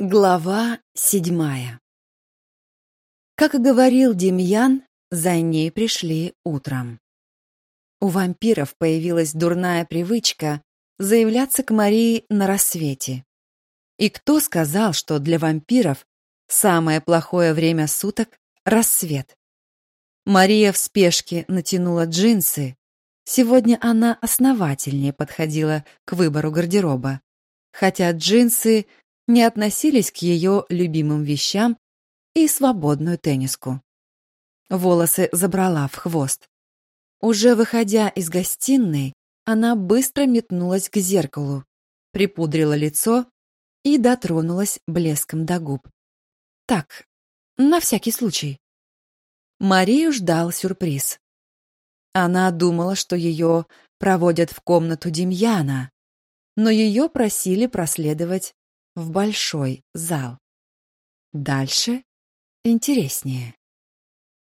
Глава седьмая Как и говорил Демьян, за ней пришли утром. У вампиров появилась дурная привычка заявляться к Марии на рассвете. И кто сказал, что для вампиров самое плохое время суток — рассвет? Мария в спешке натянула джинсы. Сегодня она основательнее подходила к выбору гардероба. Хотя джинсы не относились к ее любимым вещам и свободную тенниску. Волосы забрала в хвост. Уже выходя из гостиной, она быстро метнулась к зеркалу, припудрила лицо и дотронулась блеском до губ. Так, на всякий случай. Марию ждал сюрприз. Она думала, что ее проводят в комнату Демьяна, но ее просили проследовать в большой зал. Дальше интереснее.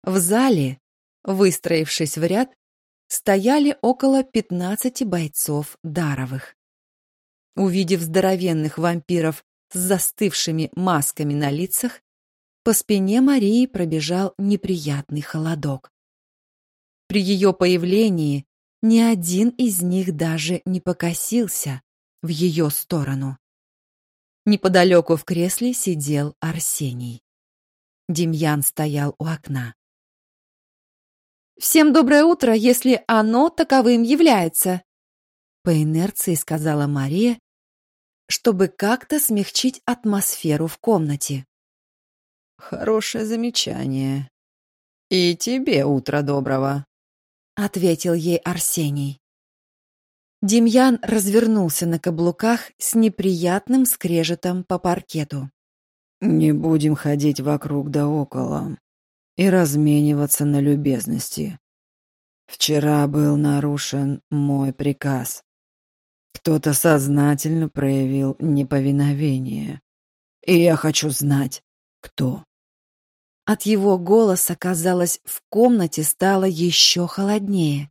В зале, выстроившись в ряд, стояли около пятнадцати бойцов Даровых. Увидев здоровенных вампиров с застывшими масками на лицах, по спине Марии пробежал неприятный холодок. При ее появлении ни один из них даже не покосился в ее сторону. Неподалеку в кресле сидел Арсений. Демьян стоял у окна. «Всем доброе утро, если оно таковым является», по инерции сказала Мария, чтобы как-то смягчить атмосферу в комнате. «Хорошее замечание. И тебе утро доброго», — ответил ей Арсений. Демьян развернулся на каблуках с неприятным скрежетом по паркету. «Не будем ходить вокруг да около и размениваться на любезности. Вчера был нарушен мой приказ. Кто-то сознательно проявил неповиновение. И я хочу знать, кто». От его голоса, казалось, в комнате стало еще холоднее.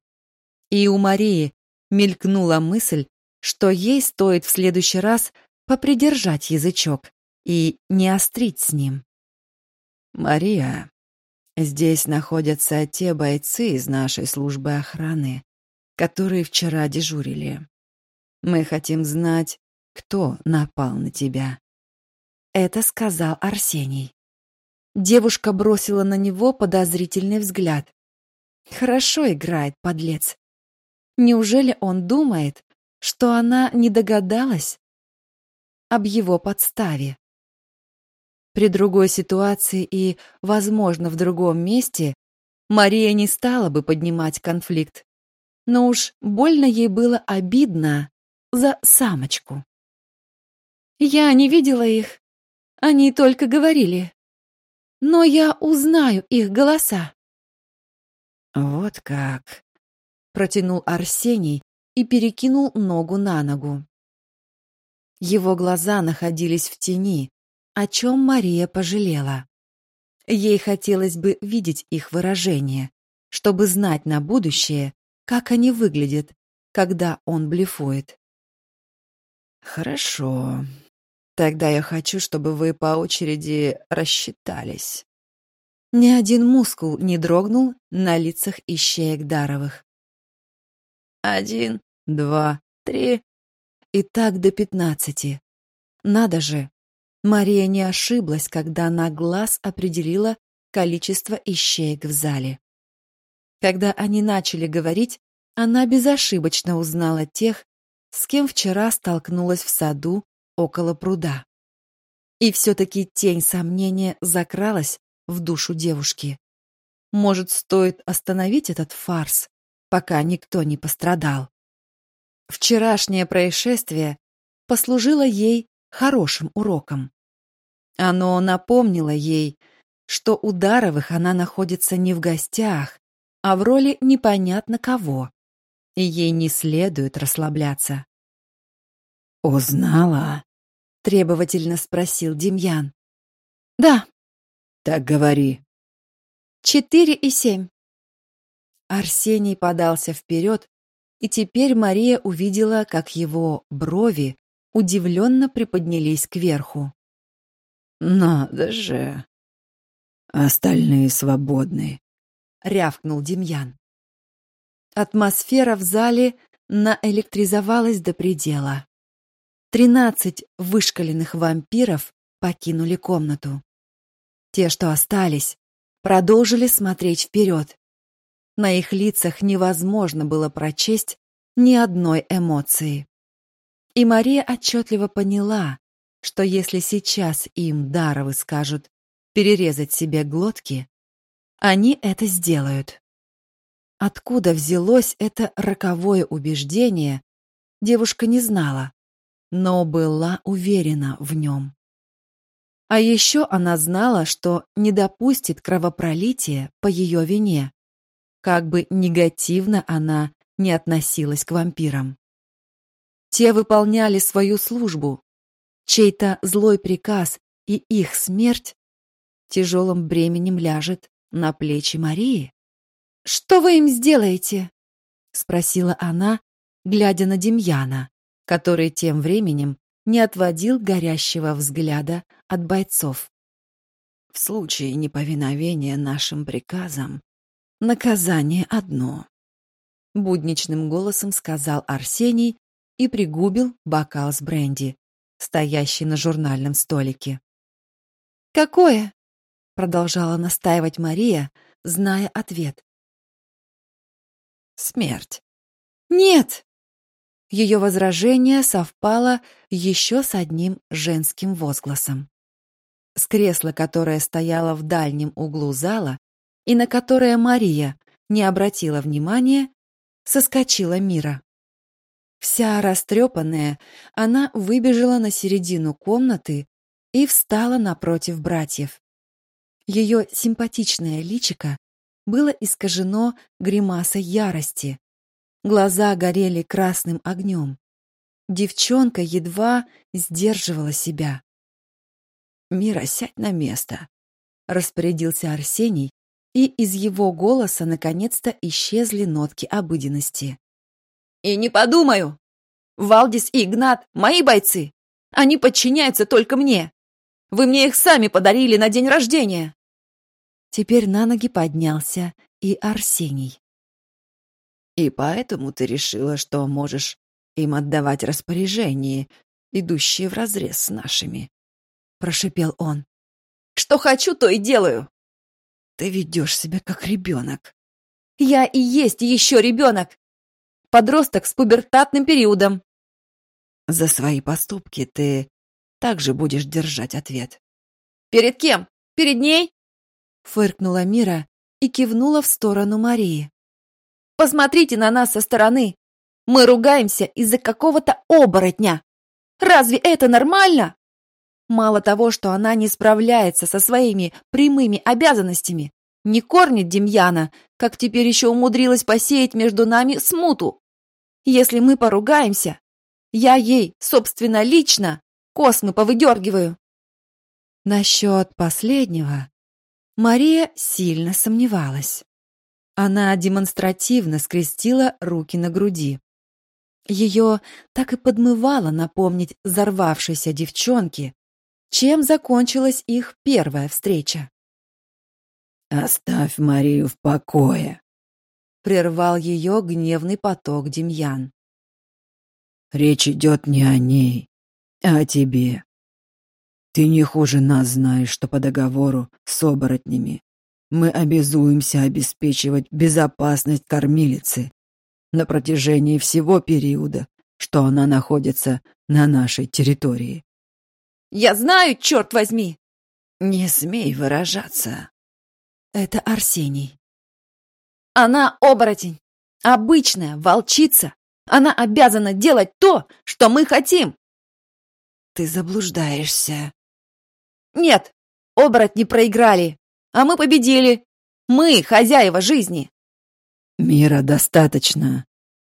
И у Марии мелькнула мысль, что ей стоит в следующий раз попридержать язычок и не острить с ним. «Мария, здесь находятся те бойцы из нашей службы охраны, которые вчера дежурили. Мы хотим знать, кто напал на тебя». Это сказал Арсений. Девушка бросила на него подозрительный взгляд. Хорошо играет, подлец. Неужели он думает, что она не догадалась об его подставе? При другой ситуации и, возможно, в другом месте Мария не стала бы поднимать конфликт. Но уж больно ей было обидно за самочку. Я не видела их. Они только говорили. Но я узнаю их голоса. Вот как протянул Арсений и перекинул ногу на ногу. Его глаза находились в тени, о чем Мария пожалела. Ей хотелось бы видеть их выражение, чтобы знать на будущее, как они выглядят, когда он блефует. Хорошо. Тогда я хочу, чтобы вы по очереди рассчитались. Ни один мускул не дрогнул на лицах ищеек Даровых. Один, два, три. И так до пятнадцати. Надо же. Мария не ошиблась, когда на глаз определила количество ищеек в зале. Когда они начали говорить, она безошибочно узнала тех, с кем вчера столкнулась в саду около пруда. И все-таки тень сомнения закралась в душу девушки. Может, стоит остановить этот фарс, пока никто не пострадал. Вчерашнее происшествие послужило ей хорошим уроком. Оно напомнило ей, что у Даровых она находится не в гостях, а в роли непонятно кого, и ей не следует расслабляться. «Узнала?» — требовательно спросил Демьян. «Да». «Так говори». «Четыре и семь». Арсений подался вперед, и теперь Мария увидела, как его брови удивленно приподнялись кверху. Надо же. Остальные свободны, рявкнул Демьян. Атмосфера в зале наэлектризовалась до предела. Тринадцать вышкаленных вампиров покинули комнату. Те, что остались, продолжили смотреть вперед. На их лицах невозможно было прочесть ни одной эмоции. И Мария отчетливо поняла, что если сейчас им Даровы скажут перерезать себе глотки, они это сделают. Откуда взялось это роковое убеждение, девушка не знала, но была уверена в нем. А еще она знала, что не допустит кровопролития по ее вине, как бы негативно она не относилась к вампирам. Те выполняли свою службу. Чей-то злой приказ и их смерть тяжелым бременем ляжет на плечи Марии. «Что вы им сделаете?» — спросила она, глядя на Демьяна, который тем временем не отводил горящего взгляда от бойцов. «В случае неповиновения нашим приказам наказание одно», — будничным голосом сказал Арсений и пригубил бокал с бренди, стоящий на журнальном столике. «Какое?» — продолжала настаивать Мария, зная ответ. Смерть. Нет. Ее возражение совпало еще с одним женским возгласом. С кресла, которое стояло в дальнем углу зала и на которое Мария не обратила внимания, соскочила Мира. Вся растрепанная, она выбежала на середину комнаты и встала напротив братьев. Ее симпатичное личико было искажено гримасой ярости. Глаза горели красным огнем. Девчонка едва сдерживала себя. «Мира, сядь на место», — распорядился Арсений, и из его голоса наконец-то исчезли нотки обыденности. «И не подумаю! Валдис и Игнат — мои бойцы! Они подчиняются только мне! Вы мне их сами подарили на день рождения!» Теперь на ноги поднялся и Арсений. «И поэтому ты решила, что можешь им отдавать распоряжения, идущие вразрез с нашими?» — прошипел он. «Что хочу, то и делаю!» «Ты ведешь себя как ребенок!» «Я и есть еще ребенок! Подросток с пубертатным периодом!» «За свои поступки ты также будешь держать ответ». «Перед кем? Перед ней?» фыркнула Мира и кивнула в сторону Марии. Посмотрите на нас со стороны. Мы ругаемся из-за какого-то оборотня. Разве это нормально? Мало того, что она не справляется со своими прямыми обязанностями, не кормит Демьяна, как теперь еще умудрилась посеять между нами смуту. Если мы поругаемся, я ей, собственно, лично космы повыдергиваю. Насчет последнего Мария сильно сомневалась. Она демонстративно скрестила руки на груди. Ее так и подмывало напомнить взорвавшейся девчонке, чем закончилась их первая встреча. «Оставь Марию в покое», — прервал ее гневный поток Демьян. «Речь идет не о ней, а о тебе. Ты не хуже нас знаешь, что по договору с оборотнями мы обязуемся обеспечивать безопасность кормилицы на протяжении всего периода, что она находится на нашей территории. Я знаю, черт возьми! Не смей выражаться. Это Арсений. Она оборотень. Обычная волчица. Она обязана делать то, что мы хотим. Ты заблуждаешься. Нет, оборотни проиграли, а мы победили. Мы хозяева жизни. Мира достаточно,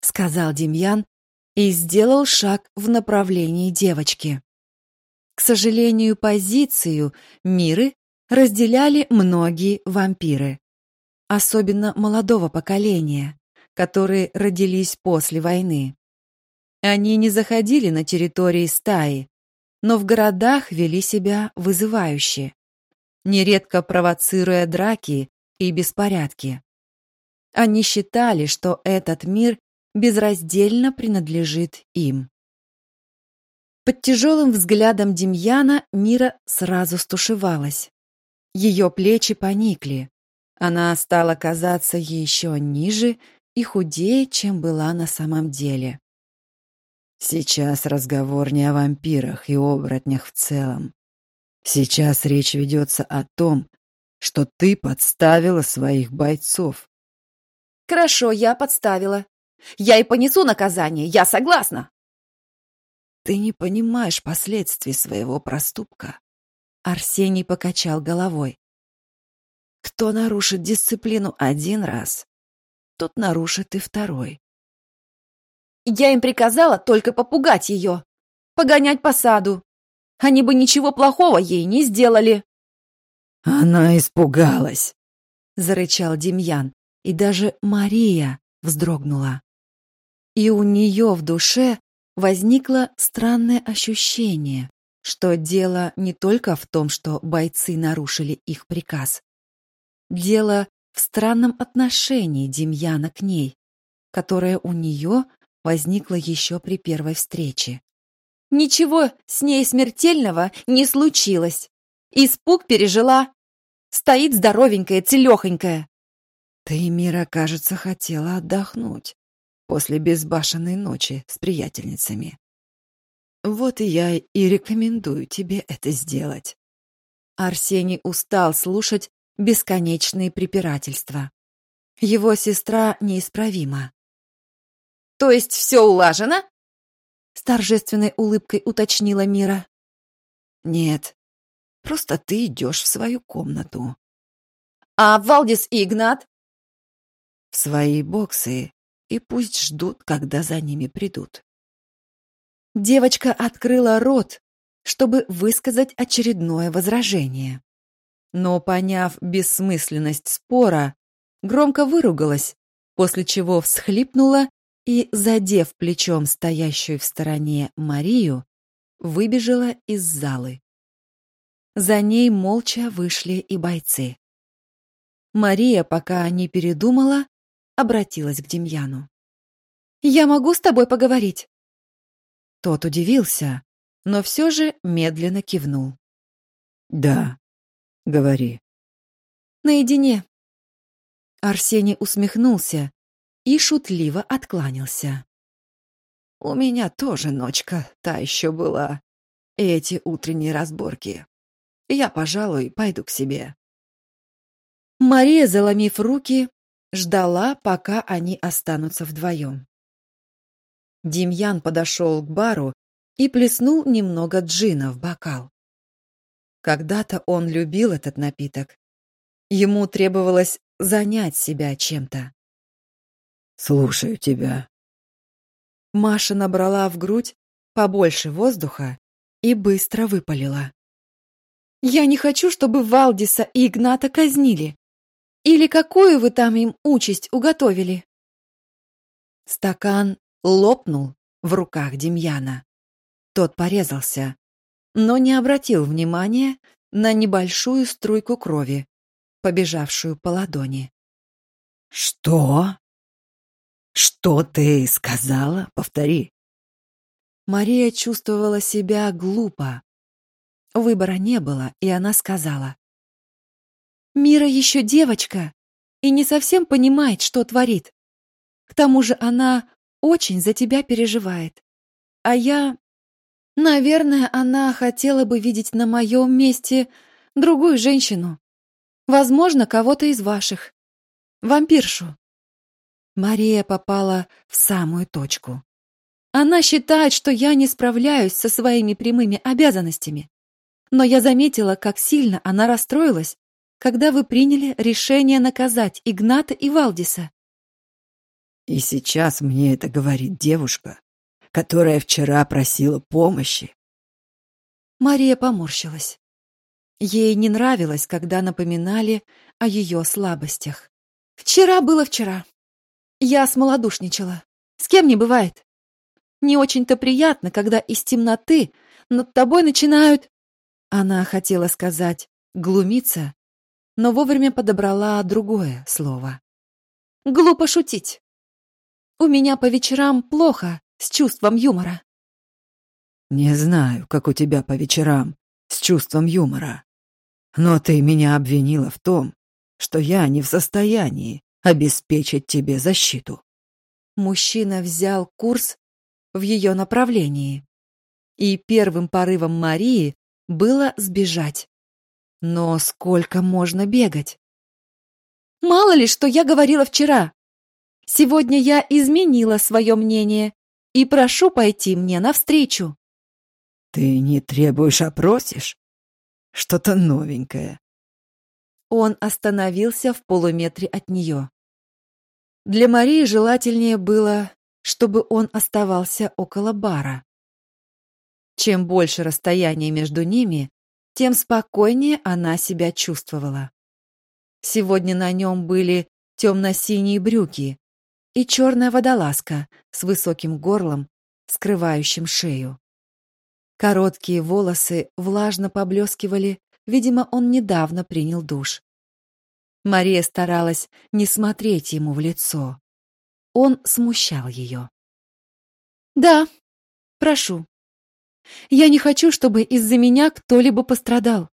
сказал Демьян и сделал шаг в направлении девочки. Сожалению, позицию Миры разделяли многие вампиры, особенно молодого поколения, которые родились после войны. Они не заходили на территории стаи, но в городах вели себя вызывающе, нередко провоцируя драки и беспорядки. Они считали, что этот мир безраздельно принадлежит им. Под тяжелым взглядом Демьяна Мира сразу стушевалась. Ее плечи поникли. Она стала казаться еще ниже и худее, чем была на самом деле. Сейчас разговор не о вампирах и оборотнях в целом. Сейчас речь ведется о том, что ты подставила своих бойцов. Хорошо, я подставила. Я и понесу наказание, я согласна. Ты не понимаешь последствий своего проступка. Арсений покачал головой. Кто нарушит дисциплину один раз, тот нарушит и второй. Я им приказала только попугать ее, погонять по саду. Они бы ничего плохого ей не сделали. Она испугалась, зарычал Демьян, и даже Мария вздрогнула. И у нее в душе возникло странное ощущение, что дело не только в том, что бойцы нарушили их приказ. Дело в странном отношении Демьяна к ней, которое у нее возникло еще при первой встрече. Ничего с ней смертельного не случилось. Испуг пережила. Стоит здоровенькая, целехонькая. Ты, Мира, кажется, хотела отдохнуть после безбашенной ночи с приятельницами. Вот и я и рекомендую тебе это сделать. Арсений устал слушать бесконечные препирательства. Его сестра неисправима. То есть все улажено? С торжественной улыбкой уточнила Мира. Нет, просто ты идешь в свою комнату. А Валдис и Игнат? В свои боксы и пусть ждут, когда за ними придут. Девочка открыла рот, чтобы высказать очередное возражение. Но, поняв бессмысленность спора, громко выругалась, после чего всхлипнула и, задев плечом стоящую в стороне Марию, выбежала из залы. За ней молча вышли и бойцы. Мария, пока не передумала, обратилась к Демьяну. «Я могу с тобой поговорить?» Тот удивился, но все же медленно кивнул. «Да, говори». «Наедине». Арсений усмехнулся и шутливо откланялся. «У меня тоже ночка та еще была. И эти утренние разборки. Я, пожалуй, пойду к себе». Мария, заломив руки, ждала, пока они останутся вдвоем. Демьян подошел к бару и плеснул немного джина в бокал. Когда-то он любил этот напиток. Ему требовалось занять себя чем-то. «Слушаю тебя». Маша набрала в грудь побольше воздуха и быстро выпалила. «Я не хочу, чтобы Валдиса и Игната казнили. Или какую вы там им участь уготовили?» Стакан лопнул в руках Демьяна. Тот порезался, но не обратил внимания на небольшую струйку крови, побежавшую по ладони. «Что? Что ты сказала? Повтори». Мария чувствовала себя глупо. Выбора не было, и она сказала. Мира еще девочка и не совсем понимает, что творит. К тому же она очень за тебя переживает. А я... Наверное, она хотела бы видеть на моем месте другую женщину. Возможно, кого-то из ваших. Вампиршу. Мария попала в самую точку. Она считает, что я не справляюсь со своими прямыми обязанностями. Но я заметила, как сильно она расстроилась, когда вы приняли решение наказать Игната и Валдиса. И сейчас мне это говорит девушка, которая вчера просила помощи. Мария поморщилась. Ей не нравилось, когда напоминали о ее слабостях. Вчера было вчера. Я смолодушничала. С кем не бывает. Не очень-то приятно, когда из темноты над тобой начинают...» Она хотела сказать «глумиться», но вовремя подобрала другое слово. «Глупо шутить. У меня по вечерам плохо с чувством юмора». «Не знаю, как у тебя по вечерам с чувством юмора, но ты меня обвинила в том, что я не в состоянии обеспечить тебе защиту». Мужчина взял курс в ее направлении. И первым порывом Марии было сбежать. Но сколько можно бегать? Мало ли, что я говорила вчера. Сегодня я изменила свое мнение и прошу пойти мне навстречу. Ты не требуешь, а просишь? Что-то новенькое. Он остановился в полуметре от нее. Для Марии желательнее было, чтобы он оставался около бара. Чем больше расстояние между ними, тем спокойнее она себя чувствовала. Сегодня на нем были темно-синие брюки и черная водолазка с высоким горлом, скрывающим шею. Короткие волосы влажно поблескивали, видимо, он недавно принял душ. Мария старалась не смотреть ему в лицо. Он смущал ее. «Да, прошу. Я не хочу, чтобы из-за меня кто-либо пострадал».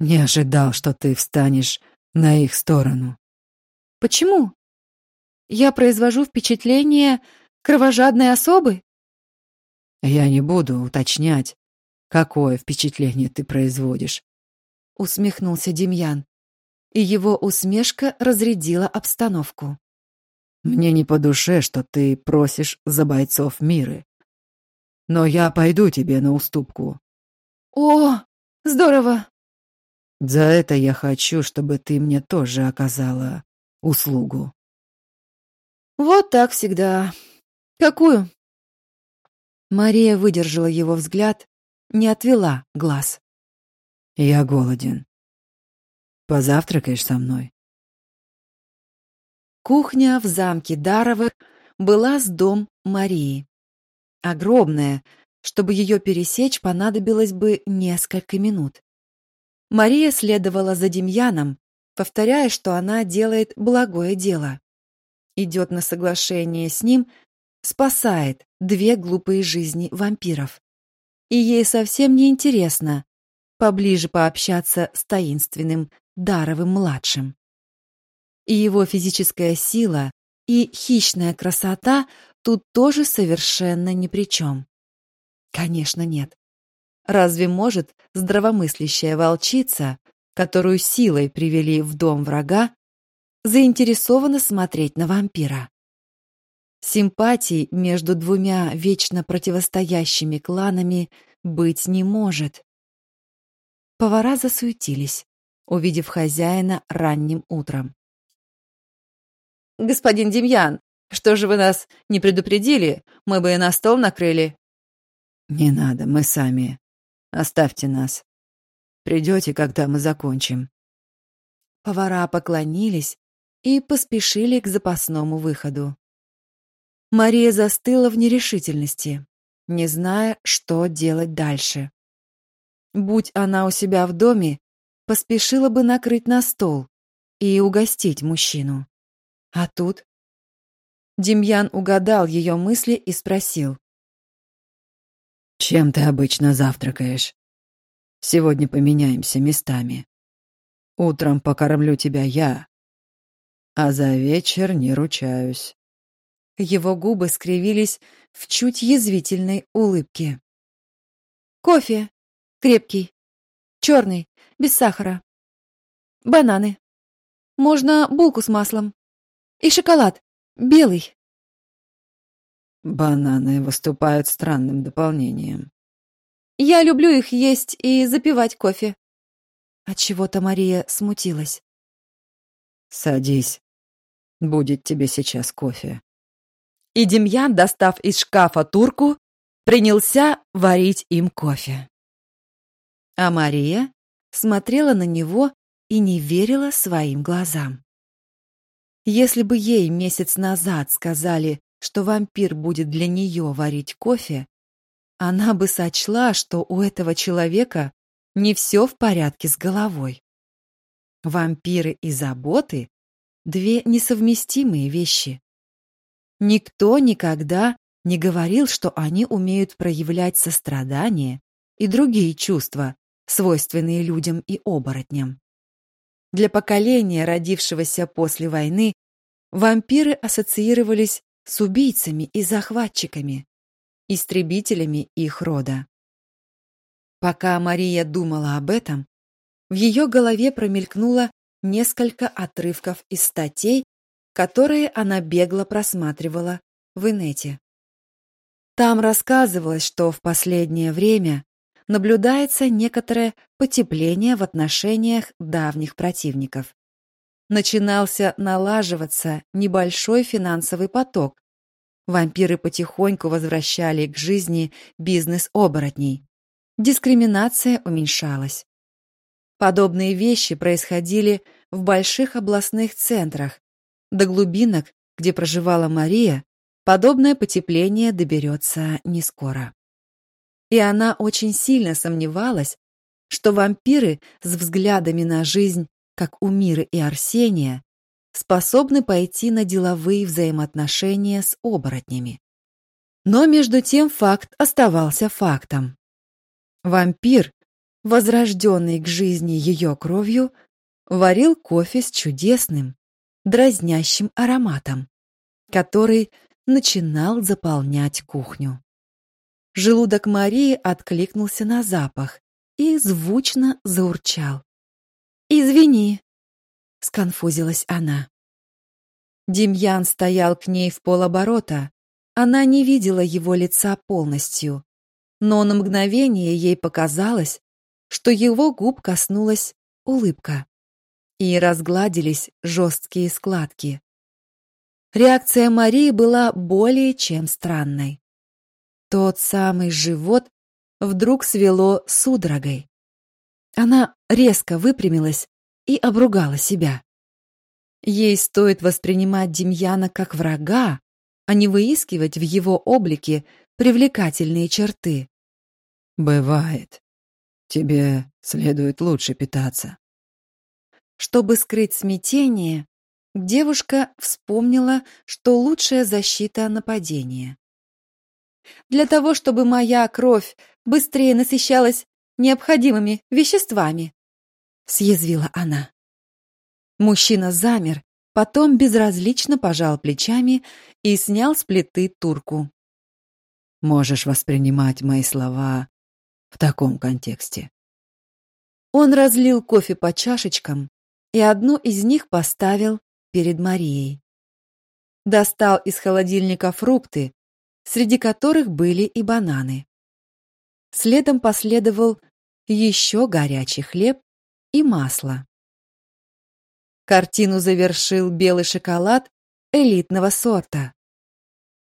«Не ожидал, что ты встанешь на их сторону». «Почему? Я произвожу впечатление кровожадной особы?» «Я не буду уточнять, какое впечатление ты производишь», — усмехнулся Демьян и его усмешка разрядила обстановку. «Мне не по душе, что ты просишь за бойцов миры. Но я пойду тебе на уступку». «О, здорово!» «За это я хочу, чтобы ты мне тоже оказала услугу». «Вот так всегда. Какую?» Мария выдержала его взгляд, не отвела глаз. «Я голоден. Позавтракаешь со мной?» Кухня в замке Даровых была с дом Марии. Огромная, чтобы ее пересечь, понадобилось бы несколько минут. Мария следовала за Демьяном, повторяя, что она делает благое дело. Идет на соглашение с ним, спасает две глупые жизни вампиров. И ей совсем не интересно поближе пообщаться с таинственным Даровым-младшим. И его физическая сила и хищная красота тут тоже совершенно ни при чем. Конечно, нет. Разве может здравомыслящая волчица, которую силой привели в дом врага, заинтересованно смотреть на вампира? Симпатий между двумя вечно противостоящими кланами быть не может. Повара засуетились увидев хозяина ранним утром. «Господин Демьян, что же вы нас не предупредили? Мы бы и на стол накрыли». «Не надо, мы сами. Оставьте нас. Придете, когда мы закончим». Повара поклонились и поспешили к запасному выходу. Мария застыла в нерешительности, не зная, что делать дальше. Будь она у себя в доме, поспешила бы накрыть на стол и угостить мужчину. А тут... Демьян угадал ее мысли и спросил. «Чем ты обычно завтракаешь? Сегодня поменяемся местами. Утром покормлю тебя я, а за вечер не ручаюсь». Его губы скривились в чуть язвительной улыбке. «Кофе. Крепкий. Черный без сахара. Бананы. Можно булку с маслом. И шоколад. Белый. Бананы выступают странным дополнением. Я люблю их есть и запивать кофе. От чего-то Мария смутилась. Садись. Будет тебе сейчас кофе. И Демьян, достав из шкафа турку, принялся варить им кофе. А Мария смотрела на него и не верила своим глазам. Если бы ей месяц назад сказали, что вампир будет для нее варить кофе, она бы сочла, что у этого человека не все в порядке с головой. Вампиры и заботы — две несовместимые вещи. Никто никогда не говорил, что они умеют проявлять сострадание и другие чувства, свойственные людям и оборотням. Для поколения, родившегося после войны, вампиры ассоциировались с убийцами и захватчиками, истребителями их рода. Пока Мария думала об этом, в ее голове промелькнуло несколько отрывков из статей, которые она бегло просматривала в инете. Там рассказывалось, что в последнее время наблюдается некоторое потепление в отношениях давних противников. Начинался налаживаться небольшой финансовый поток. Вампиры потихоньку возвращали к жизни бизнес оборотней. Дискриминация уменьшалась. Подобные вещи происходили в больших областных центрах. До глубинок, где проживала Мария, подобное потепление доберется не скоро и она очень сильно сомневалась, что вампиры с взглядами на жизнь, как у Миры и Арсения, способны пойти на деловые взаимоотношения с оборотнями. Но между тем факт оставался фактом. Вампир, возрожденный к жизни ее кровью, варил кофе с чудесным, дразнящим ароматом, который начинал заполнять кухню. Желудок Марии откликнулся на запах и звучно заурчал. «Извини», — сконфузилась она. Демьян стоял к ней в полоборота. Она не видела его лица полностью, но на мгновение ей показалось, что его губ коснулась улыбка, и разгладились жесткие складки. Реакция Марии была более чем странной. Тот самый живот вдруг свело судорогой. Она резко выпрямилась и обругала себя. Ей стоит воспринимать Демьяна как врага, а не выискивать в его облике привлекательные черты. «Бывает. Тебе следует лучше питаться». Чтобы скрыть смятение, девушка вспомнила, что лучшая защита — нападение. Для того, чтобы моя кровь быстрее насыщалась необходимыми веществами, съязвила она. Мужчина замер, потом безразлично пожал плечами и снял с плиты турку. Можешь воспринимать мои слова в таком контексте. Он разлил кофе по чашечкам и одну из них поставил перед Марией. Достал из холодильника фрукты, среди которых были и бананы. Следом последовал еще горячий хлеб и масло. Картину завершил белый шоколад элитного сорта.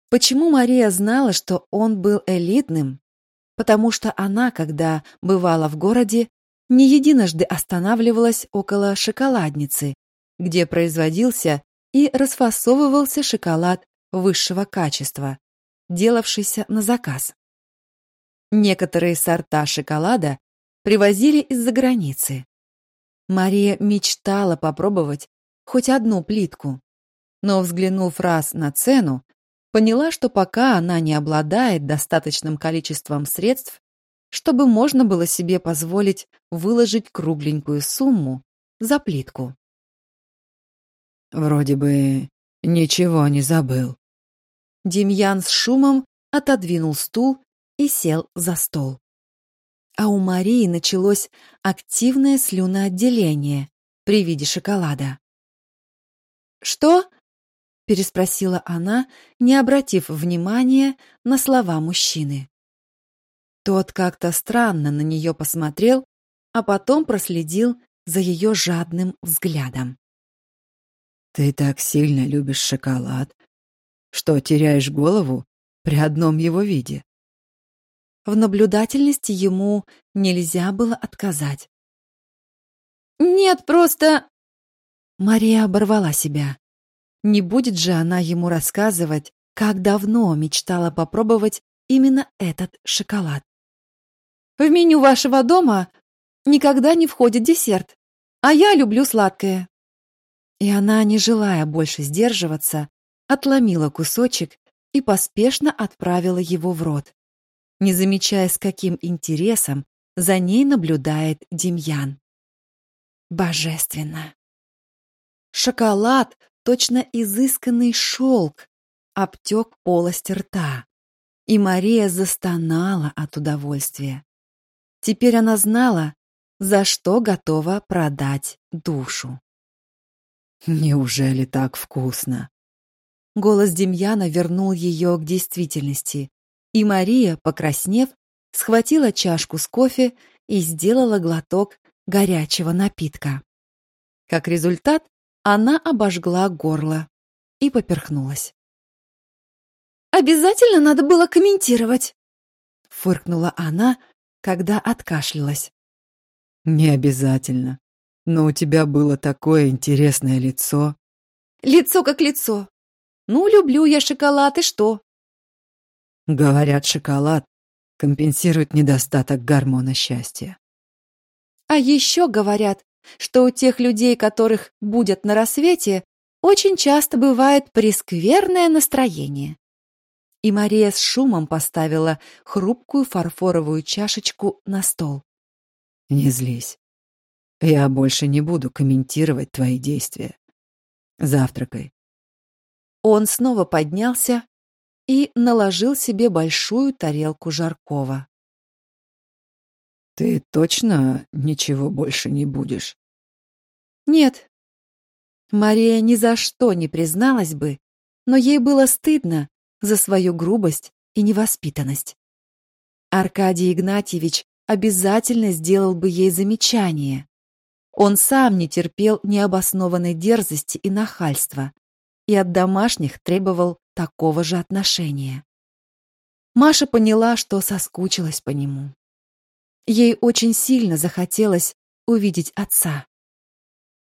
Почему Мария знала, что он был элитным? Потому что она, когда бывала в городе, не единожды останавливалась около шоколадницы, где производился и расфасовывался шоколад высшего качества, делавшийся на заказ. Некоторые сорта шоколада привозили из-за границы. Мария мечтала попробовать хоть одну плитку, но, взглянув раз на цену, поняла, что пока она не обладает достаточным количеством средств, чтобы можно было себе позволить выложить кругленькую сумму за плитку. «Вроде бы ничего не забыл», Демьян с шумом отодвинул стул и сел за стол. А у Марии началось активное слюноотделение при виде шоколада. «Что?» — переспросила она, не обратив внимания на слова мужчины. Тот как-то странно на нее посмотрел, а потом проследил за ее жадным взглядом. «Ты так сильно любишь шоколад, что теряешь голову при одном его виде. В наблюдательности ему нельзя было отказать. «Нет, просто...» Мария оборвала себя. Не будет же она ему рассказывать, как давно мечтала попробовать именно этот шоколад. В меню вашего дома никогда не входит десерт, а я люблю сладкое. И она, не желая больше сдерживаться, отломила кусочек и поспешно отправила его в рот, не замечая, с каким интересом за ней наблюдает Демьян. Божественно. Шоколад, точно изысканный шелк, обтек полость рта, и Мария застонала от удовольствия. Теперь она знала, за что готова продать душу. «Неужели так вкусно?» Голос Демьяна вернул ее к действительности, и Мария, покраснев, схватила чашку с кофе и сделала глоток горячего напитка. Как результат, она обожгла горло и поперхнулась. «Обязательно надо было комментировать!» — фыркнула она, когда откашлялась. «Не обязательно. Но у тебя было такое интересное лицо». «Лицо как лицо. Ну, люблю я шоколад, и что?» Говорят, шоколад компенсирует недостаток гормона счастья. А еще говорят, что у тех людей, которых будет на рассвете, очень часто бывает прескверное настроение. И Мария с шумом поставила хрупкую фарфоровую чашечку на стол. Не злись. Я больше не буду комментировать твои действия. Завтракай. Он снова поднялся и наложил себе большую тарелку жаркого. Ты точно ничего больше не будешь? Нет. Мария ни за что не призналась бы, но ей было стыдно за свою грубость и невоспитанность. Аркадий Игнатьевич обязательно сделал бы ей замечание. Он сам не терпел необоснованной дерзости и нахальства и от домашних требовал такого же отношения. Маша поняла, что соскучилась по нему. Ей очень сильно захотелось увидеть отца.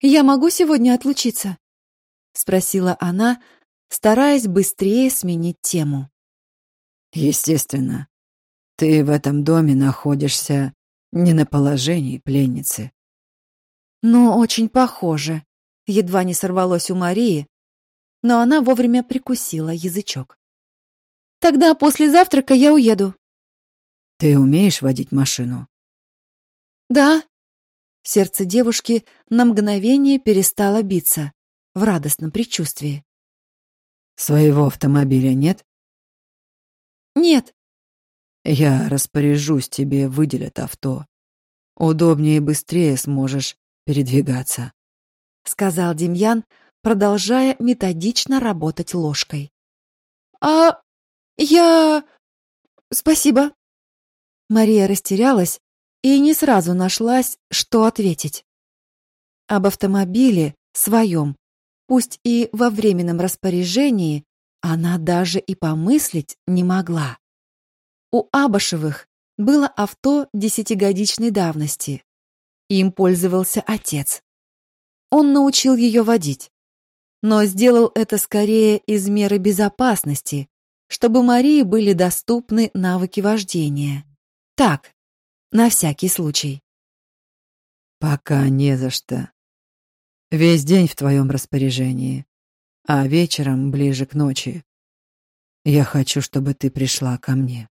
«Я могу сегодня отлучиться?» — спросила она, стараясь быстрее сменить тему. «Естественно. Ты в этом доме находишься не на положении пленницы». «Но очень похоже», — едва не сорвалось у Марии, но она вовремя прикусила язычок. «Тогда после завтрака я уеду». «Ты умеешь водить машину?» «Да». Сердце девушки на мгновение перестало биться в радостном предчувствии. «Своего автомобиля нет?» «Нет». «Я распоряжусь, тебе выделят авто. Удобнее и быстрее сможешь передвигаться», — сказал Демьян, продолжая методично работать ложкой. «А я... спасибо». Мария растерялась и не сразу нашлась, что ответить. Об автомобиле, своем, пусть и во временном распоряжении, она даже и помыслить не могла. У Абашевых было авто десятигодичной давности. Им пользовался отец. Он научил ее водить но сделал это скорее из меры безопасности, чтобы Марии были доступны навыки вождения. Так, на всякий случай. Пока не за что. Весь день в твоем распоряжении, а вечером, ближе к ночи, я хочу, чтобы ты пришла ко мне.